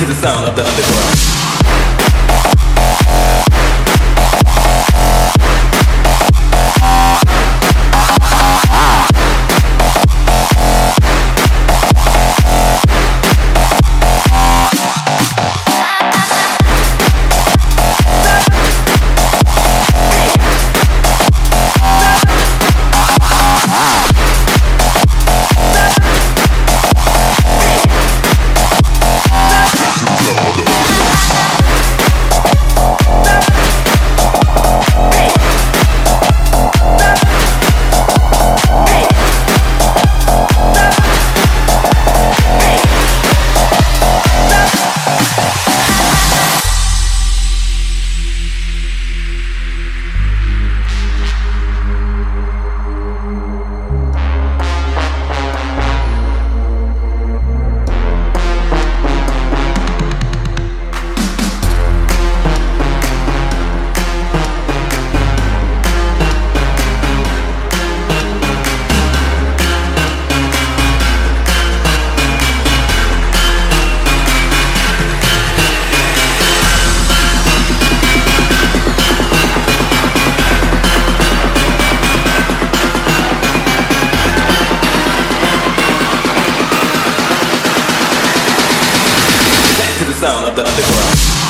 to the sound of the underground. Sound of the underground.